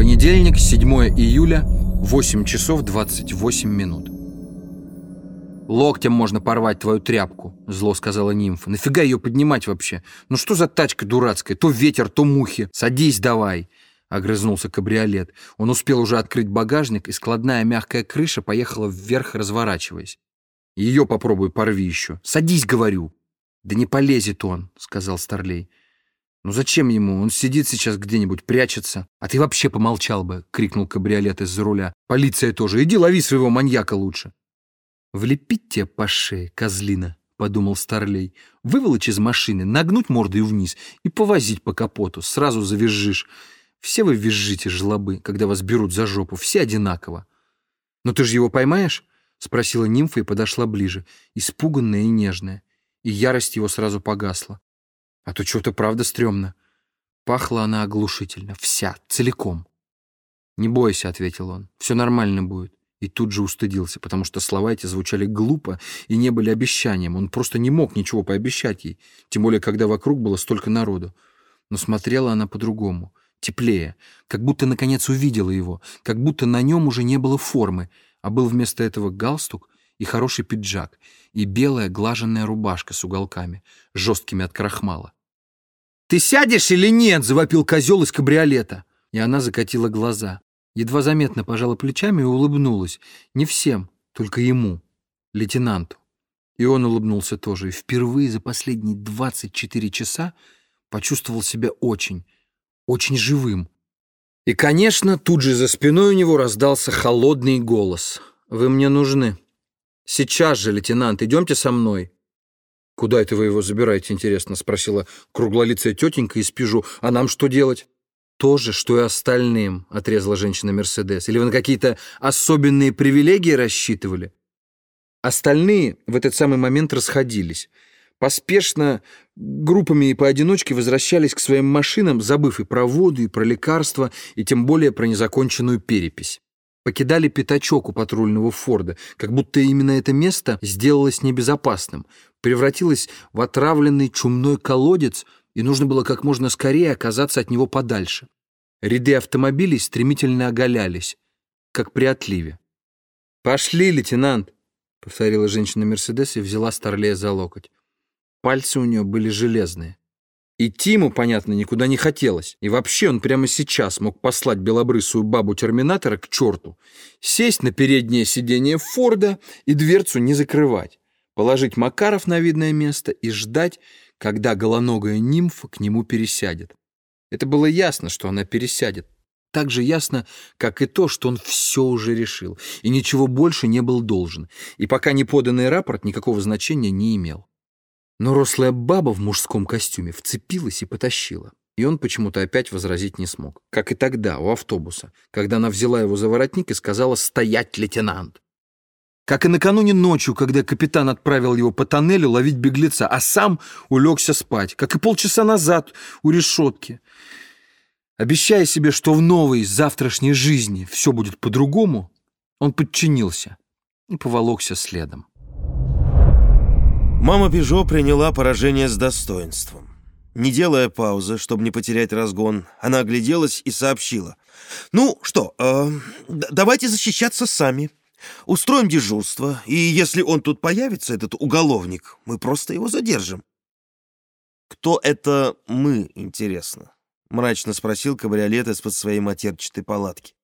Понедельник, 7 июля, 8 часов 28 минут. «Локтем можно порвать твою тряпку», — зло сказала нимфа. «Нафига ее поднимать вообще? Ну что за тачка дурацкая? То ветер, то мухи. Садись давай!» — огрызнулся кабриолет. Он успел уже открыть багажник, и складная мягкая крыша поехала вверх, разворачиваясь. «Ее попробуй порви еще. Садись, говорю!» «Да не полезет он», — сказал Старлей. «Ну зачем ему? Он сидит сейчас где-нибудь, прячется. А ты вообще помолчал бы!» — крикнул кабриолет из-за руля. «Полиция тоже! Иди лови своего маньяка лучше!» «Влепить тебе по шее, козлина!» — подумал Старлей. «Выволочь из машины, нагнуть мордой вниз и повозить по капоту. Сразу завизжишь. Все вы визжите, жлобы, когда вас берут за жопу. Все одинаково». «Но ты же его поймаешь?» — спросила нимфа и подошла ближе, испуганная и нежная. И ярость его сразу погасла. А то что-то правда стрёмно. Пахла она оглушительно, вся, целиком. «Не бойся», — ответил он, — «все нормально будет». И тут же устыдился, потому что слова эти звучали глупо и не были обещанием. Он просто не мог ничего пообещать ей, тем более, когда вокруг было столько народу. Но смотрела она по-другому, теплее, как будто наконец увидела его, как будто на нем уже не было формы, а был вместо этого галстук и хороший пиджак, и белая глаженная рубашка с уголками, жесткими от крахмала. «Ты сядешь или нет?» — завопил козел из кабриолета. И она закатила глаза. Едва заметно пожала плечами и улыбнулась. Не всем, только ему, лейтенанту. И он улыбнулся тоже. И впервые за последние 24 часа почувствовал себя очень, очень живым. И, конечно, тут же за спиной у него раздался холодный голос. «Вы мне нужны. Сейчас же, лейтенант, идемте со мной». «Куда это вы его забираете, интересно?» — спросила круглолицая тетенька из Пижу. «А нам что делать?» «То же, что и остальным», — отрезала женщина Мерседес. «Или вы на какие-то особенные привилегии рассчитывали?» Остальные в этот самый момент расходились. Поспешно, группами и поодиночке возвращались к своим машинам, забыв и про воду, и про лекарства, и тем более про незаконченную перепись. Покидали пятачок у патрульного Форда, как будто именно это место сделалось небезопасным, превратилось в отравленный чумной колодец — и нужно было как можно скорее оказаться от него подальше. Ряды автомобилей стремительно оголялись, как при отливе. «Пошли, лейтенант!» — повторила женщина Мерседес и взяла Старлея за локоть. Пальцы у нее были железные. Идти ему, понятно, никуда не хотелось. И вообще он прямо сейчас мог послать белобрысую бабу-терминатора к черту, сесть на переднее сиденье Форда и дверцу не закрывать, положить Макаров на видное место и ждать, когда голоногая нимфа к нему пересядет. Это было ясно, что она пересядет. Так же ясно, как и то, что он все уже решил, и ничего больше не был должен, и пока не поданный рапорт никакого значения не имел. Но рослая баба в мужском костюме вцепилась и потащила, и он почему-то опять возразить не смог, как и тогда, у автобуса, когда она взяла его за воротник и сказала «Стоять, лейтенант!». Как и накануне ночью, когда капитан отправил его по тоннелю ловить беглеца, а сам улегся спать, как и полчаса назад у решетки. Обещая себе, что в новой завтрашней жизни все будет по-другому, он подчинился и поволокся следом. Мама Пежо приняла поражение с достоинством. Не делая паузы, чтобы не потерять разгон, она огляделась и сообщила. «Ну что, э, давайте защищаться сами». Устроим дежурство, и если он тут появится, этот уголовник, мы просто его задержим. Кто это мы, интересно? Мрачно спросил кабриолет из-под своей матерчатой палатки.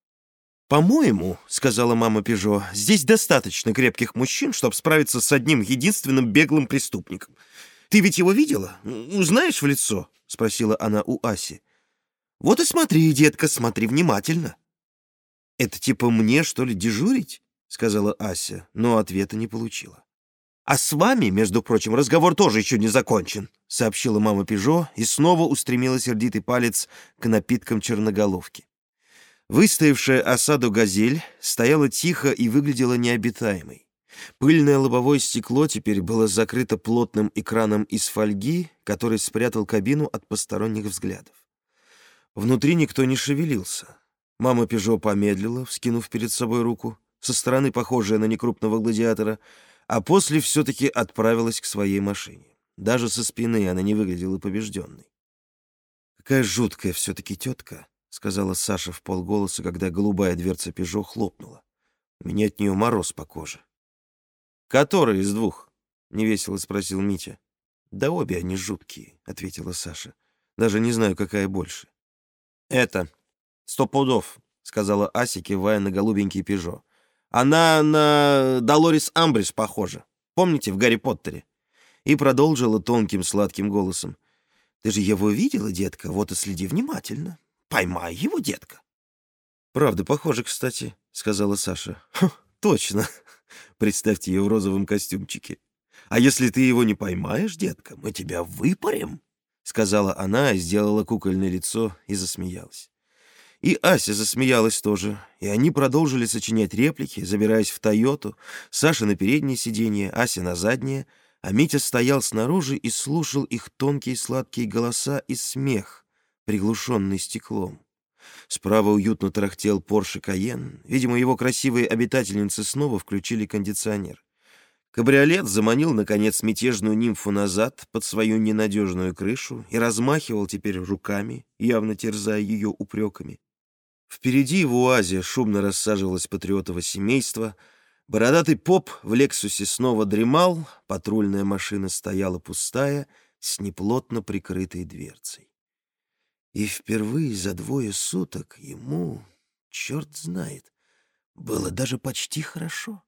«По-моему, — сказала мама Пежо, — здесь достаточно крепких мужчин, чтобы справиться с одним единственным беглым преступником. Ты ведь его видела? Знаешь в лицо?» — спросила она у Аси. «Вот и смотри, детка, смотри внимательно». «Это типа мне, что ли, дежурить?» — сказала Ася, но ответа не получила. «А с вами, между прочим, разговор тоже еще не закончен», — сообщила мама Пежо и снова устремила сердитый палец к напиткам черноголовки. Выстоявшая осаду газель стояла тихо и выглядела необитаемой. Пыльное лобовое стекло теперь было закрыто плотным экраном из фольги, который спрятал кабину от посторонних взглядов. Внутри никто не шевелился. Мама Пежо помедлила, вскинув перед собой руку со стороны похожая на некрупного гладиатора, а после все-таки отправилась к своей машине. Даже со спины она не выглядела побежденной. «Какая жуткая все-таки тетка», — сказала Саша в полголоса, когда голубая дверца «Пежо» хлопнула. У меня от нее мороз по коже. «Который из двух?» — невесело спросил Митя. «Да обе они жуткие», — ответила Саша. «Даже не знаю, какая больше». «Это сто пудов», — сказала Ася, кивая на голубенький «Пежо». «Она на Долорис Амбрис похожа. Помните, в Гарри Поттере?» И продолжила тонким сладким голосом. «Ты же его видела, детка? Вот и следи внимательно. Поймай его, детка». «Правда, похоже, кстати», — сказала Саша. «Точно. Представьте ее в розовом костюмчике. А если ты его не поймаешь, детка, мы тебя выпарим», — сказала она, сделала кукольное лицо и засмеялась. И Ася засмеялась тоже, и они продолжили сочинять реплики, забираясь в «Тойоту», Саша на переднее сиденье, Ася на заднее, а Митя стоял снаружи и слушал их тонкие сладкие голоса и смех, приглушенный стеклом. Справа уютно тарахтел Порше Каен. Видимо, его красивые обитательницы снова включили кондиционер. Кабриолет заманил, наконец, мятежную нимфу назад под свою ненадежную крышу и размахивал теперь руками, явно терзая ее упреками. Впереди в УАЗе шумно рассаживалось патриотово семейство. Бородатый поп в «Лексусе» снова дремал, патрульная машина стояла пустая, с неплотно прикрытой дверцей. И впервые за двое суток ему, черт знает, было даже почти хорошо.